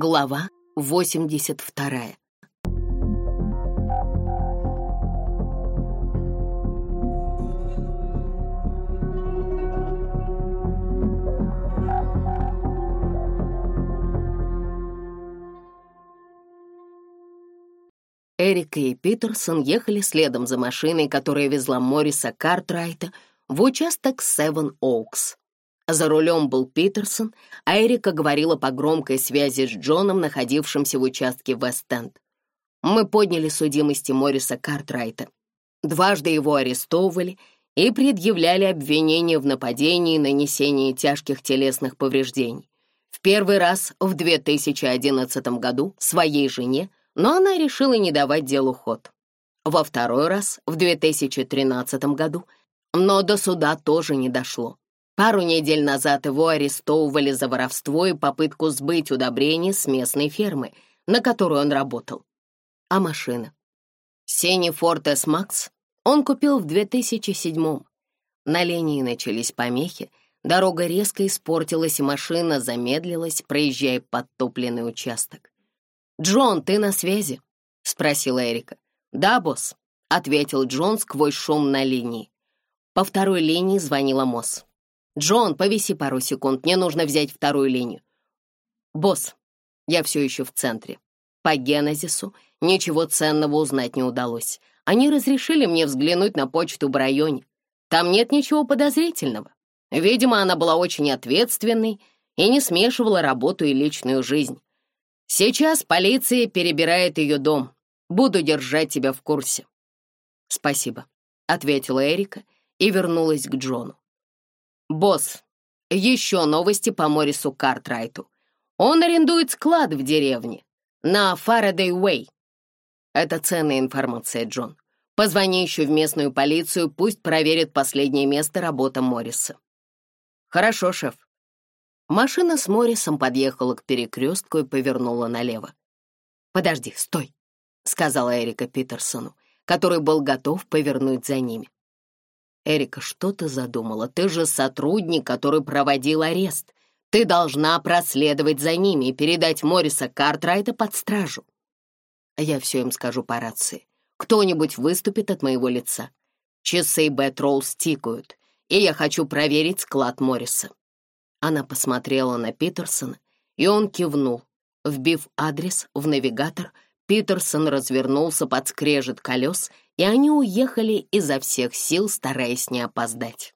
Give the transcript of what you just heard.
Глава 82. Эрика и Питерсон ехали следом за машиной, которая везла Мориса Картрайта в участок Севен Оукс. За рулем был Питерсон, а Эрика говорила по громкой связи с Джоном, находившимся в участке Вест-Энд. Мы подняли судимости Морриса Картрайта. Дважды его арестовывали и предъявляли обвинения в нападении и нанесении тяжких телесных повреждений. В первый раз в 2011 году своей жене, но она решила не давать делу ход. Во второй раз в 2013 году, но до суда тоже не дошло. Пару недель назад его арестовывали за воровство и попытку сбыть удобрения с местной фермы, на которую он работал. А машина? Синий Ford S-Max он купил в 2007-м. На линии начались помехи, дорога резко испортилась, и машина замедлилась, проезжая подтопленный участок. «Джон, ты на связи?» — спросила Эрика. «Да, босс», — ответил Джон сквозь шум на линии. По второй линии звонила Мосс. «Джон, повиси пару секунд, мне нужно взять вторую линию». «Босс, я все еще в центре. По генезису ничего ценного узнать не удалось. Они разрешили мне взглянуть на почту в районе. Там нет ничего подозрительного. Видимо, она была очень ответственной и не смешивала работу и личную жизнь. Сейчас полиция перебирает ее дом. Буду держать тебя в курсе». «Спасибо», — ответила Эрика и вернулась к Джону. «Босс, еще новости по Морису Картрайту. Он арендует склад в деревне, на Фарадей Уэй». «Это ценная информация, Джон. Позвони еще в местную полицию, пусть проверят последнее место работы Морриса». «Хорошо, шеф». Машина с Моррисом подъехала к перекрестку и повернула налево. «Подожди, стой», — сказала Эрика Питерсону, который был готов повернуть за ними. Эрика что-то задумала. Ты же сотрудник, который проводил арест. Ты должна проследовать за ними и передать Морриса Картрайта под стражу. А я все им скажу по рации. Кто-нибудь выступит от моего лица. Часы Бэтролл стикают, и я хочу проверить склад Морриса. Она посмотрела на Питерсона, и он кивнул, вбив адрес в навигатор — Питерсон развернулся под скрежет колес, и они уехали изо всех сил, стараясь не опоздать.